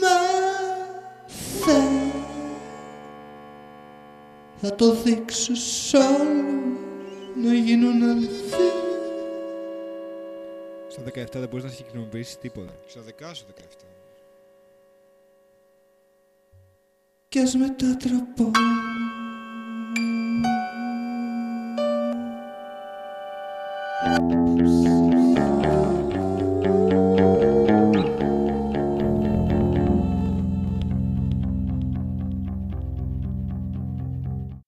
με θα το δείξω σ' όλους να γίνουν αληθοί Στα 17 δεν μπορείς να συγκεκριμοποιήσεις τίποτα. Στα 10 σου 17 Κι ας μετατραπώ.